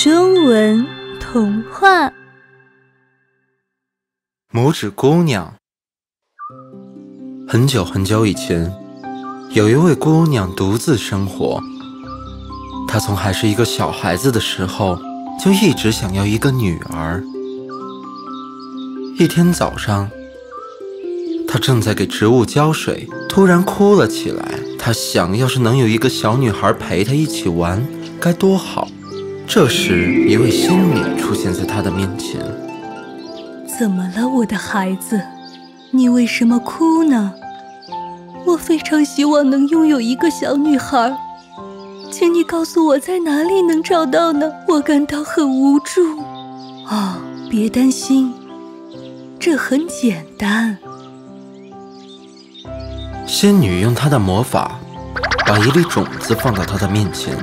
中文童话。拇指姑娘。很久很久以前，有一位姑娘独自生活。她从还是一个小孩子的时候，就一直想要一个女儿。一天早上，她正在给植物浇水，突然哭了起来。她想要是能有一个小女孩陪她一起玩，该多好。这时，一位仙女出现在他的面前。怎么了，我的孩子？你为什么哭呢？我非常希望能拥有一个小女孩，请你告诉我在哪里能找到呢？我感到很无助。哦，别担心，这很简单。仙女用她的魔法，把一粒种子放到他的面前。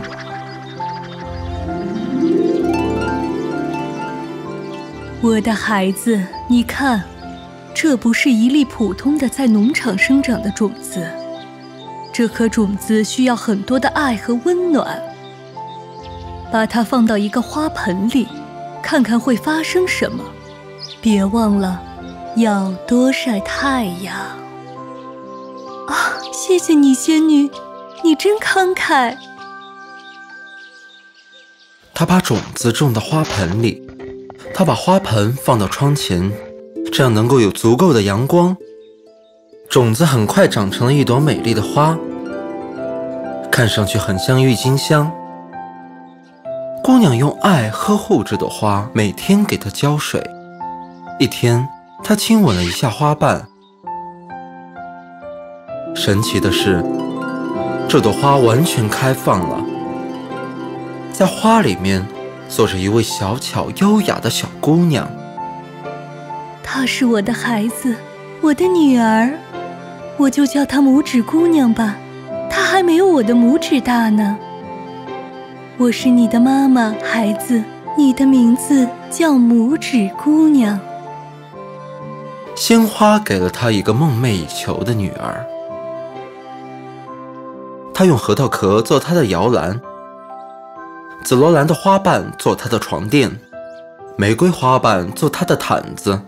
我的孩子，你看，这不是一粒普通的在农场生长的种子，这颗种子需要很多的爱和温暖。把它放到一个花盆里，看看会发生什么。别忘了，要多晒太阳。啊，谢谢你，仙女，你真慷慨。她把种子种到花盆里。他把花盆放到窗前，这样能够有足够的阳光。种子很快长成了一朵美丽的花，看上去很像郁金香。姑娘用爱呵护这朵花，每天给它浇水。一天，她亲吻了一下花瓣。神奇的是，这朵花完全开放了，在花里面。坐着一位小巧优雅的小姑娘，她是我的孩子，我的女儿，我就叫她拇指姑娘吧。她还没有我的拇指大呢。我是你的妈妈，孩子，你的名字叫拇指姑娘。鲜花给了她一个梦寐以求的女儿，她用核桃壳做她的摇篮。紫罗兰的花瓣做她的床垫，玫瑰花瓣做她的毯子。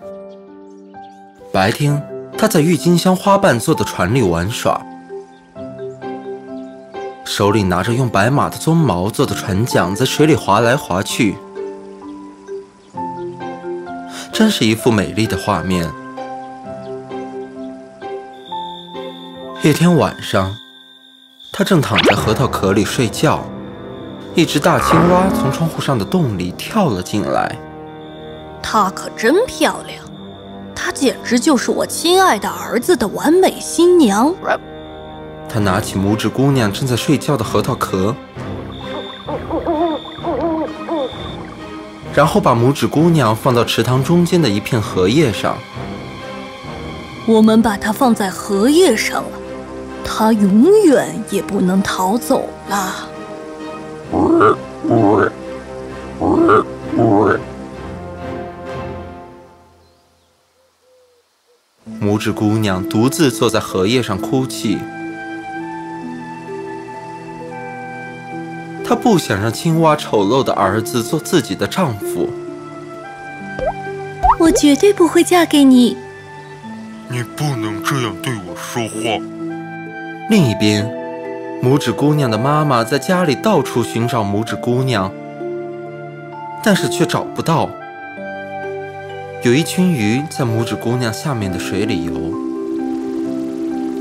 白天，她在郁金香花瓣做的船里玩耍，手里拿着用白马的鬃毛做的船桨，在水里划来划去，真是一幅美丽的画面。一天晚上，她正躺在核桃壳里睡觉。一只大青蛙从窗户上的洞里跳了进来。她可真漂亮，她简直就是我亲爱的儿子的完美新娘。他拿起拇指姑娘正在睡觉的核桃壳，然后把拇指姑娘放到池塘中间的一片荷叶上。我们把它放在荷叶上了，它永远也不能逃走了。拇指姑娘独自坐在荷叶上哭泣，她不想让青蛙丑陋的儿子做自己的丈夫。我绝对不会嫁给你。你不能这样对我说话。另一边。拇指姑娘的妈妈在家里到处寻找拇指姑娘，但是却找不到。有一群鱼在拇指姑娘下面的水里游，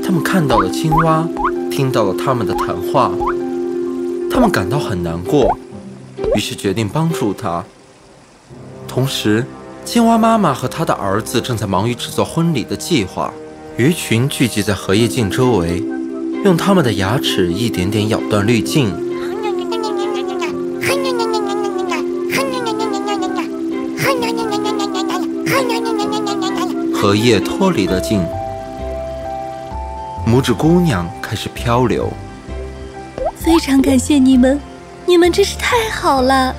他们看到了青蛙，听到了他们的谈话，他们感到很难过，于是决定帮助她。同时，青蛙妈妈和她的儿子正在忙于制作婚礼的计划。鱼群聚集在荷叶镜周围。用他们的牙齿一点点咬断滤镜，荷叶脱离了镜，拇指姑娘开始漂流。非常感谢你们，你们真是太好了。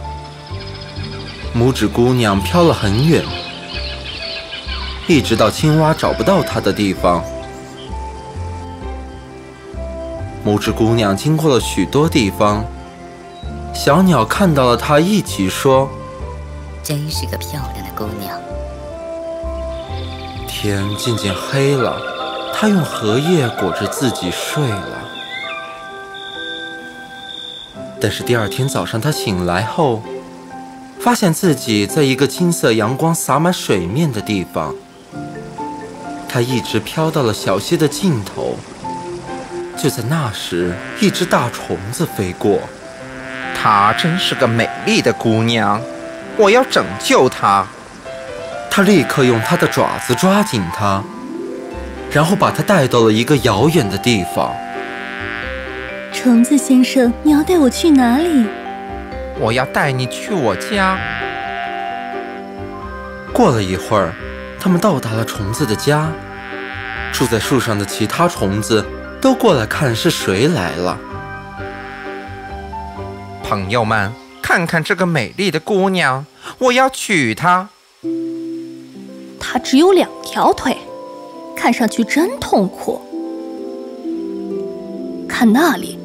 拇指姑娘飘了很远，一直到青蛙找不到她的地方。拇指姑娘经过了许多地方，小鸟看到了她，一起说：“真是个漂亮的姑娘。”天渐渐黑了，她用荷叶裹着自己睡了。但是第二天早上，她醒来后，发现自己在一个金色阳光洒满水面的地方。她一直飘到了小溪的尽头。就在那时，一只大虫子飞过。她真是个美丽的姑娘，我要拯救她。他立刻用他的爪子抓紧它，然后把它带到了一个遥远的地方。虫子先生，你要带我去哪里？我要带你去我家。过了一会儿，他们到达了虫子的家。住在树上的其他虫子都过来看是谁来了。朋友们，看看这个美丽的姑娘，我要娶她。她只有两条腿，看上去真痛苦。看那里，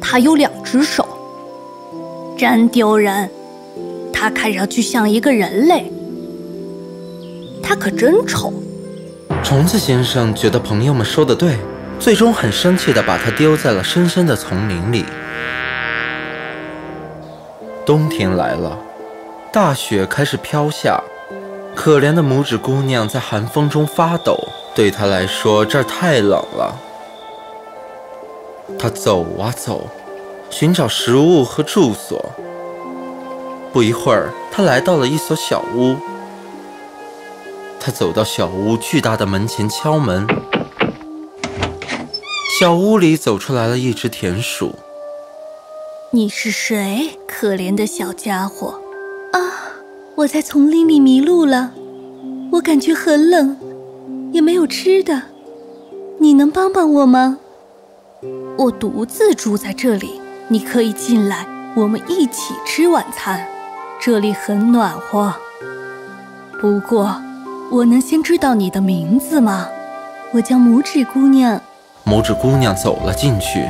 她有两只手，真丢人。她看上去像一个人类，她可真丑。虫子先生觉得朋友们说的对，最终很生气地把它丢在了深深的丛林里。冬天来了，大雪开始飘下。可怜的拇指姑娘在寒风中发抖，对她来说这儿太冷了。她走啊走，寻找食物和住所。不一会儿，她来到了一所小屋。她走到小屋巨大的门前敲门，小屋里走出来了一只田鼠。你是谁，可怜的小家伙？啊我在丛林里迷路了，我感觉很冷，也没有吃的。你能帮帮我吗？我独自住在这里，你可以进来，我们一起吃晚餐。这里很暖和。不过，我能先知道你的名字吗？我叫拇指姑娘。拇指姑娘走了进去，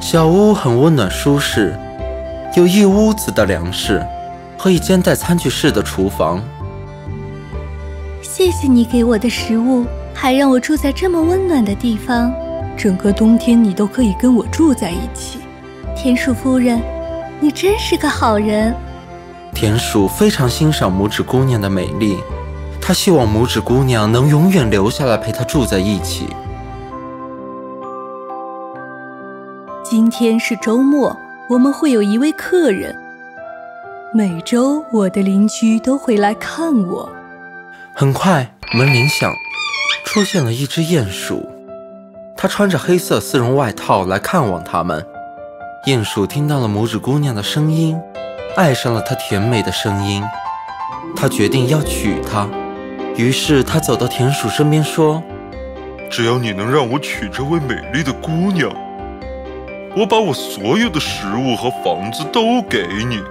小屋很温暖舒适，有一屋子的粮食。和一间带餐具室的厨房。谢谢你给我的食物，还让我住在这么温暖的地方。整个冬天你都可以跟我住在一起。田鼠夫人，你真是个好人。田鼠非常欣赏拇指姑娘的美丽，他希望拇指姑娘能永远留下来陪他住在一起。今天是周末，我们会有一位客人。每周，我的邻居都会来看我。很快，门铃响，出现了一只鼹鼠。它穿着黑色丝绒外套来看望他们。鼹鼠听到了拇指姑娘的声音，爱上了她甜美的声音。他决定要娶她。于是，他走到田鼠身边说：“只要你能让我娶这位美丽的姑娘，我把我所有的食物和房子都给你。”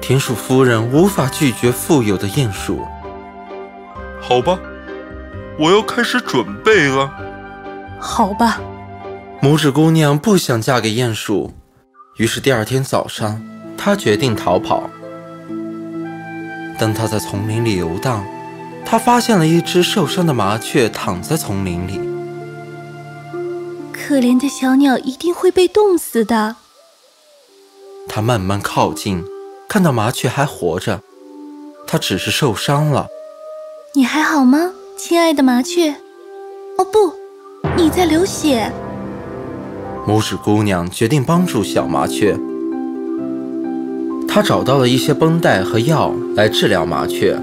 田鼠夫人无法拒绝富有的鼹鼠。好吧，我要开始准备了。好吧，拇指姑娘不想嫁给鼹鼠，于是第二天早上，她决定逃跑。当她在丛林里游荡，她发现了一只受伤的麻雀躺在丛林里。可怜的小鸟一定会被冻死的。他慢慢靠近。看到麻雀还活着，它只是受伤了。你还好吗，亲爱的麻雀？哦不，你在流血。拇指姑娘决定帮助小麻雀。她找到了一些绷带和药来治疗麻雀。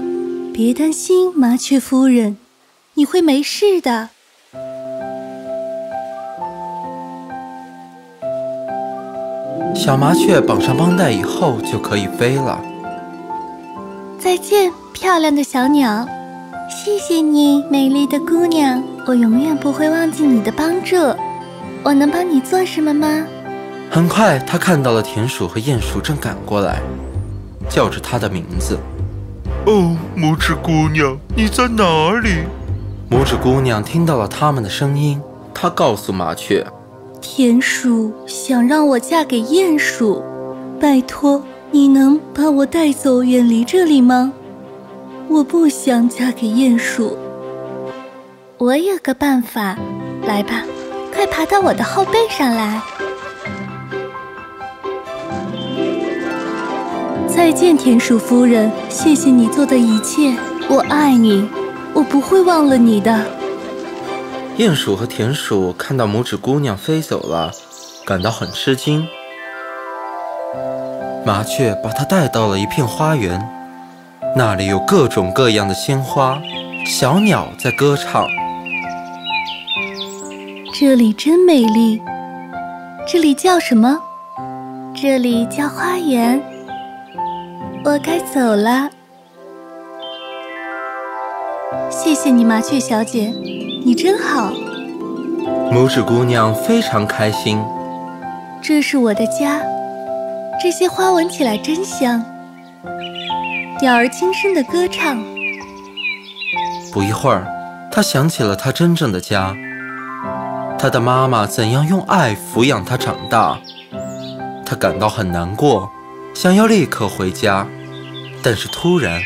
别担心，麻雀夫人，你会没事的。小麻雀绑上绷带以后就可以飞了。再见，漂亮的小鸟！谢谢你，美丽的姑娘，我永远不会忘记你的帮助。我能帮你做什么吗？很快，他看到了田鼠和鼹鼠正赶过来，叫着他的名字。哦，拇指姑娘，你在哪里？拇指姑娘听到了他们的声音，她告诉麻雀。田鼠想让我嫁给鼹鼠，拜托，你能把我带走，远离这里吗？我不想嫁给鼹鼠。我有个办法，来吧，快爬到我的后背上来。再见，田鼠夫人，谢谢你做的一切，我爱你，我不会忘了你的。鼹鼠和田鼠看到拇指姑娘飞走了，感到很吃惊。麻雀把它带到了一片花园，那里有各种各样的鲜花，小鸟在歌唱。这里真美丽，这里叫什么？这里叫花园。我该走了，谢谢你，麻雀小姐，你真好。拇指姑娘非常开心。这是我的家，这些花闻起来真香。鸟儿轻声的歌唱。不一会儿，她想起了她真正的家，她的妈妈怎样用爱抚养她长大，她感到很难过。想要立刻回家，但是突然，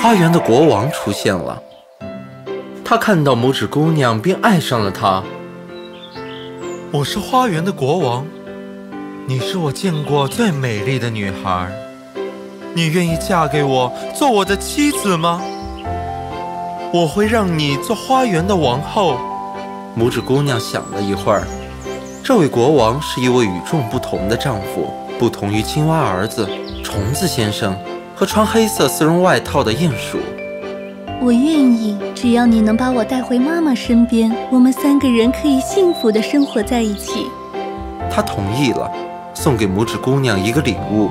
花园的国王出现了。他看到拇指姑娘，便爱上了她。我是花园的国王，你是我见过最美丽的女孩。你愿意嫁给我，做我的妻子吗？我会让你做花园的王后。拇指姑娘想了一会儿，这位国王是一位与众不同的丈夫。不同于青蛙儿子、虫子先生和穿黑色丝绒外套的鼹鼠，我愿意，只要你能把我带回妈妈身边，我们三个人可以幸福的生活在一起。他同意了，送给拇指姑娘一个礼物。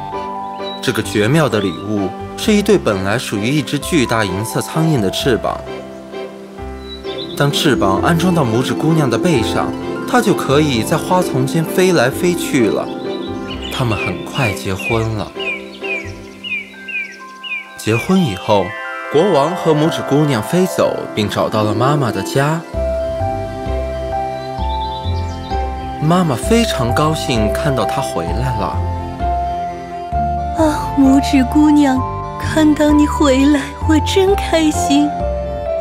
这个绝妙的礼物是一对本来属于一只巨大银色苍蝇的翅膀。当翅膀安装到拇指姑娘的背上，它就可以在花丛间飞来飞去了。他们很快结婚了。结婚以后，国王和拇指姑娘飞走，并找到了妈妈的家。妈妈非常高兴看到她回来了。啊，拇指姑娘，看到你回来，我真开心。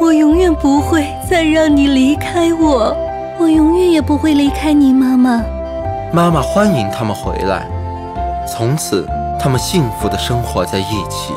我永远不会再让你离开我，我永远也不会离开你，妈妈。妈妈欢迎他们回来。从此，他们幸福的生活在一起。